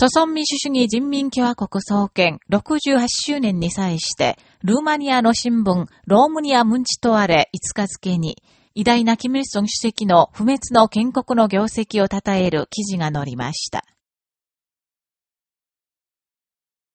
朝鮮民主主義人民共和国創建68周年に際して、ルーマニアの新聞、ロームニアムンチトアレ5日付に、偉大なキム・イルソン主席の不滅の建国の業績を称える記事が載りました。